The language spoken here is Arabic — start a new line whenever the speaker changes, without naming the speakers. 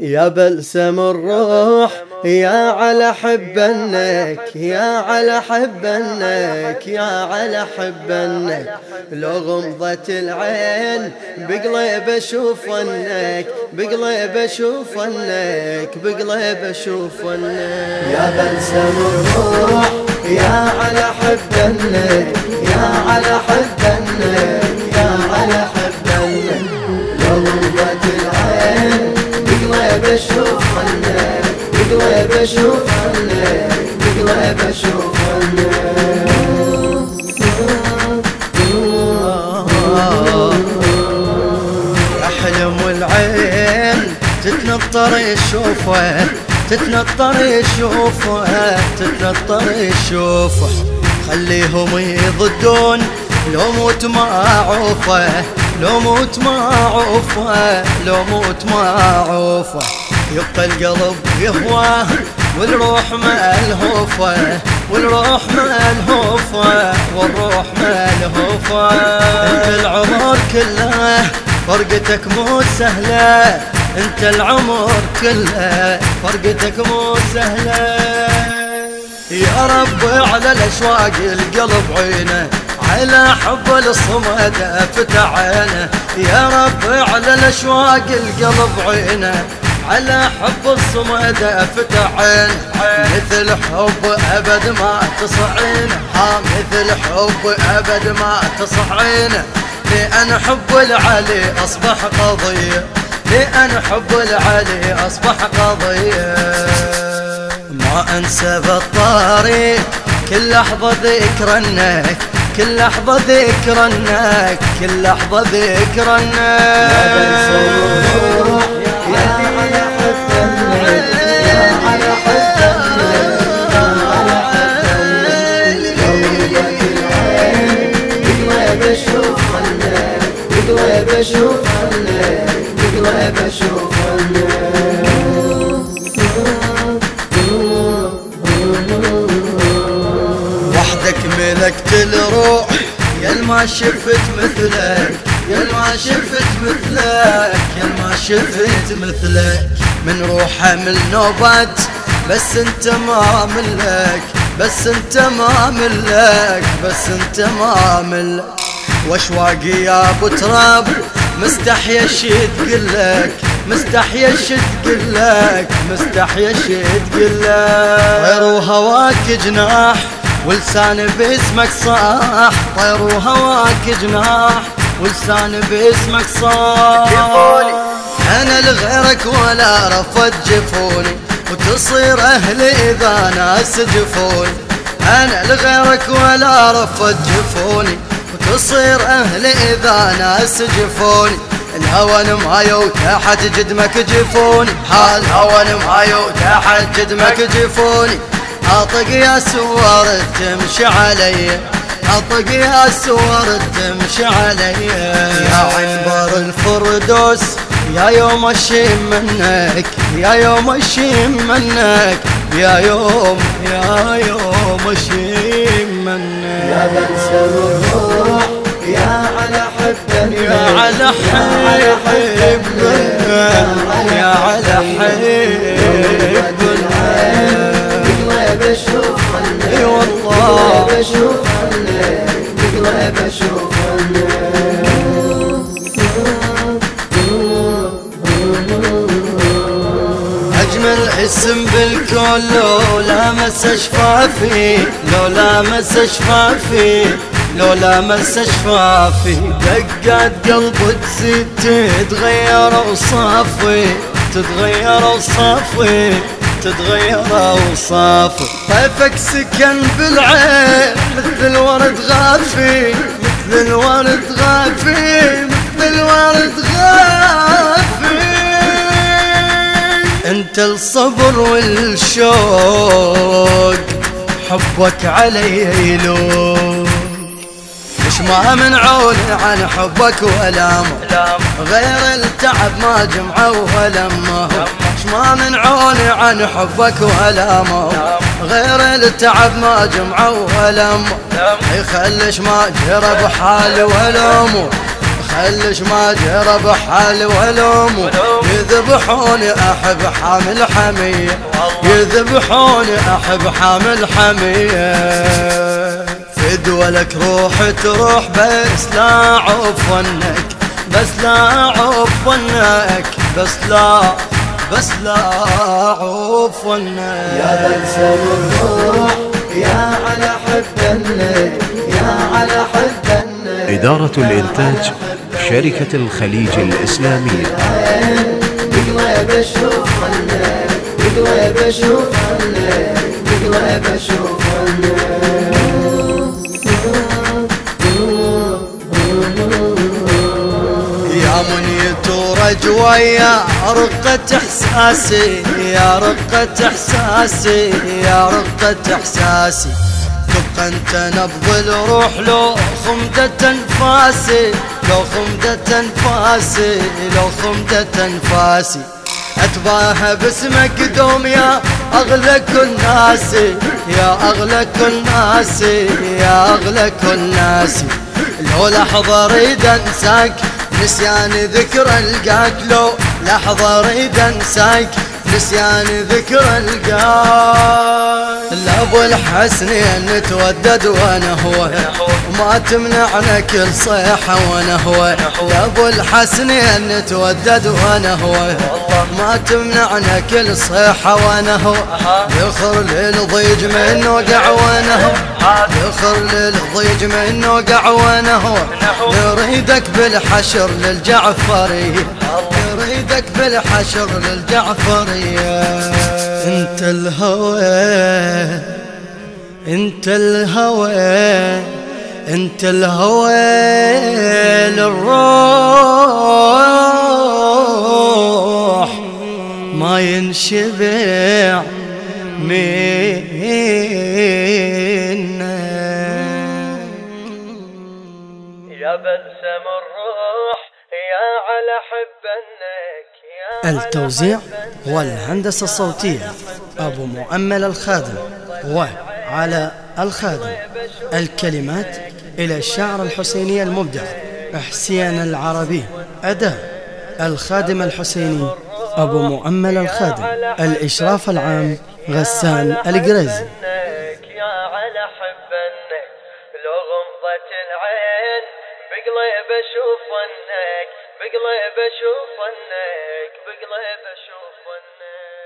يا بلسم الروح يا على حبنك يا على حبنك يا على حبنك لو غمضت العين بقلب أشوف انك بقلب أشوف انك بقلب أشوف انك يا بلسم الروح يا على حبنك يا على حبنك يا على حبنك بقلب أشوف انك بقلب أشوف أحلم والعين تتنطر يشوفه تتنطر يشوفه تتنطر يشوفه خليهم يضدون لو موت ما عوفه لو موت ما عوفه لو موت ما عوفه يبقى القلب يهواه والروح ملهوفة والروح ملهوفة والروح ملهوفة انت العمر كله فرقتك مو سهلة انت العمر كله فرقتك مو سهلة. يا رب على الأشواق القلب عينه على حب الصمد فتح عينه. يا رب على الأشواق القلب عينه على حب الصمد فتح عينه مثل حب أبد ما تصعينه ها مثل حب أبد ما تصعينه لأن حب العلي أصبح قضيه لأن حب العلي أصبح قضيه ما أنسى بالطريق كل لحظة ذكرنك كل لحظة ذكرنك كل لحظة ذكرنك بقلب أشوف خلك بقلب أشوف وحدك ملكت الروح يا ما شفت مثلك يا ما شفت مثلك يا ما شفت مثلك. من روحه من نوبات بس انت ما ملك بس انت ما ملك بس انت ما ملك. واشواقي يا أبو تراب؟ مستحيا شي تقلك مستحيا شي تقلك مستحيا شي تقلك طير وهواك جناح ولسان باسمك صاح. طير وهواك جناح ولسان باسمك صاح. أنا لغيرك ولا رفض جفوني وتصير أهلي إذا ناس جفوني. أنا لغيرك ولا رفض جفوني وتصير أهلي إذا ناس جفوني الهوى معايو تحت جدمك جفوني حال هوى معايو تحت جدمك جفوني أطق يا سوار تمشي علي. أطق يا سوار تمشي علي. يا عنبر الفردوس يا يوم أشيم منك. يا يوم أشيم منك. يا يوم يا يوم أشيم منك. يا بلسم يا على حبك يا على حبك بشوف خلك اي والله بشوف بقلب أشوف أجمل اسم بالكون لو لامس اشفافي لو لامس اشفافي لو لامس اشفافي دقات قلب تزيد تتغير اوصافي تتغير اوصافي تتغير اوصافه طيفك سكن بالعين مثل الورد غافي. مثل الورد غافي. مثل الورد غافي. انت الصبر والشوق حبك علي يلوم ما منعوني عن حبك والامه غير التعب ما جمعوا ولمه ما منعوني عن حبك والامه غير التعب ما جمعوا ولمه يخلش ما جرى بحالي والامور خلش ما جرى بحال ولوم يذبحوني أحب حامل حمية. يذبحوني أحب حامل حمية. فدولك روح تروح بس لا عفونك بس لا عفونك بس لا بس لا عفونك
يا بلسم الروح يا على حبنك يا على حبنك
إدارة الإنتاج شركة الخليج الإسلامية
بقلب أشوف عنك بقلب أشوف عنك بقلب
يا ورجوة يا رقة إحساسي يا رقة إحساسي يا رقة إحساسي. تبقى أنت نبض الروح لو خمدة انفاسي لو خمدة انفاسي لو خمدة انفاسي اتباهى باسمك دوم يا اغلى كل ناسي يا اغلى كل ناسي يا اغلى كل ناسي لو لحظة أريد أنساك نسيان ذكر القاك لو لحظة اريد انساك. نسيان ذكر القاك لابو الحسنين نتودد وأنا هو ما تمنعنا كل صيحة وأنا هو لابو الحسنين نتودد وأنا هو ما تمنعنا كل صيحة وأنا هو يخر للضيج من وقع وأنا هو يخر للضيج من وقع وأنا هو نريدك بالحشر للجعفرية. نريدك بالحشر للجعفرية. انت الهوى انت الهوى انت الهوى للروح. ما ينشبع منك
بلسم الروح يا على حبنك يا
التوزيع والهندسة الصوتية. أبو مؤمل الخادم وعلى الخادم. الكلمات إلى الشاعر الحسيني المبدع حسين العربي. أداء الخادم الحسيني أبو مؤمل الخادم. الإشراف العام غسان القريزي
أشوف ونك بقلب أشوف ونك بقلب أشوف ونك